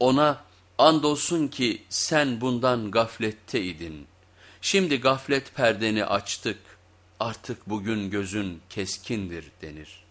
ona andolsun ki sen bundan gafletteydin. Şimdi gaflet perdeni açtık artık bugün gözün keskindir denir.''